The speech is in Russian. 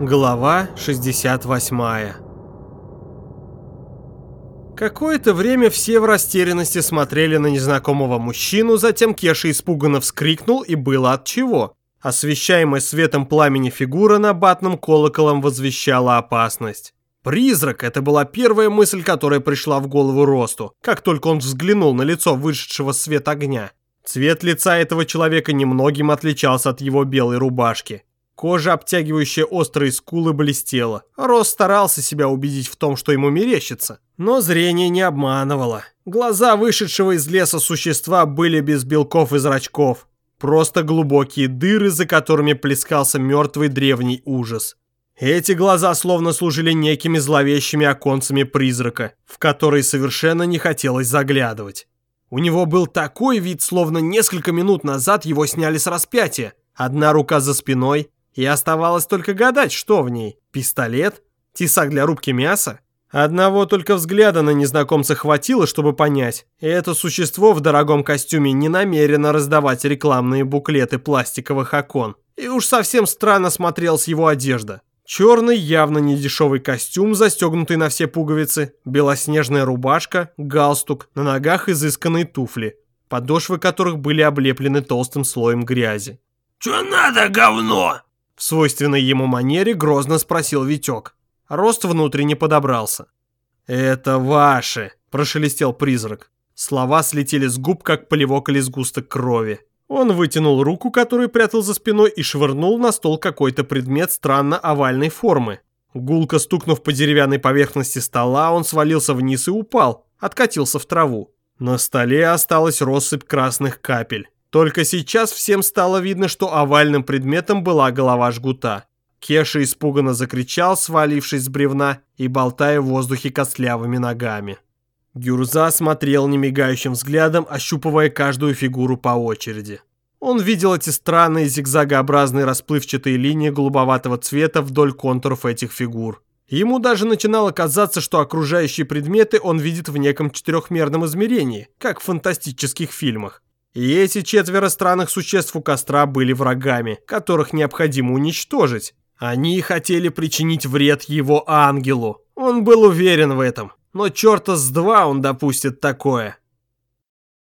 Глава 68 Какое-то время все в растерянности смотрели на незнакомого мужчину, затем Кеша испуганно вскрикнул, и было от чего. Освещаемая светом пламени фигура на батном колоколом возвещала опасность. Призрак – это была первая мысль, которая пришла в голову Росту, как только он взглянул на лицо вышедшего свет огня. Цвет лица этого человека немногим отличался от его белой рубашки. Кожа, обтягивающая острые скулы, блестела. Рос старался себя убедить в том, что ему мерещится. Но зрение не обманывало. Глаза вышедшего из леса существа были без белков и зрачков. Просто глубокие дыры, за которыми плескался мертвый древний ужас. Эти глаза словно служили некими зловещими оконцами призрака, в которые совершенно не хотелось заглядывать. У него был такой вид, словно несколько минут назад его сняли с распятия. Одна рука за спиной, и оставалось только гадать, что в ней. Пистолет? Тесак для рубки мяса? Одного только взгляда на незнакомца хватило, чтобы понять. Это существо в дорогом костюме не намерено раздавать рекламные буклеты пластиковых окон. И уж совсем странно смотрелась его одежда. Черный, явно не дешевый костюм, застегнутый на все пуговицы, белоснежная рубашка, галстук, на ногах изысканные туфли, подошвы которых были облеплены толстым слоем грязи. «Чё надо, говно?» В свойственной ему манере грозно спросил Витек. Рост внутренне подобрался. «Это ваши!» – прошелестел призрак. Слова слетели с губ, как плевок или сгусток крови. Он вытянул руку, которую прятал за спиной, и швырнул на стол какой-то предмет странно овальной формы. Гулко стукнув по деревянной поверхности стола, он свалился вниз и упал, откатился в траву. На столе осталась россыпь красных капель. Только сейчас всем стало видно, что овальным предметом была голова жгута. Кеша испуганно закричал, свалившись с бревна и болтая в воздухе костлявыми ногами. Гюрза смотрел немигающим взглядом, ощупывая каждую фигуру по очереди. Он видел эти странные зигзагообразные расплывчатые линии голубоватого цвета вдоль контуров этих фигур. Ему даже начинало казаться, что окружающие предметы он видит в неком четырехмерном измерении, как в фантастических фильмах. И эти четверо странных существ у костра были врагами, которых необходимо уничтожить. Они хотели причинить вред его ангелу. Он был уверен в этом. Но черта с два он допустит такое.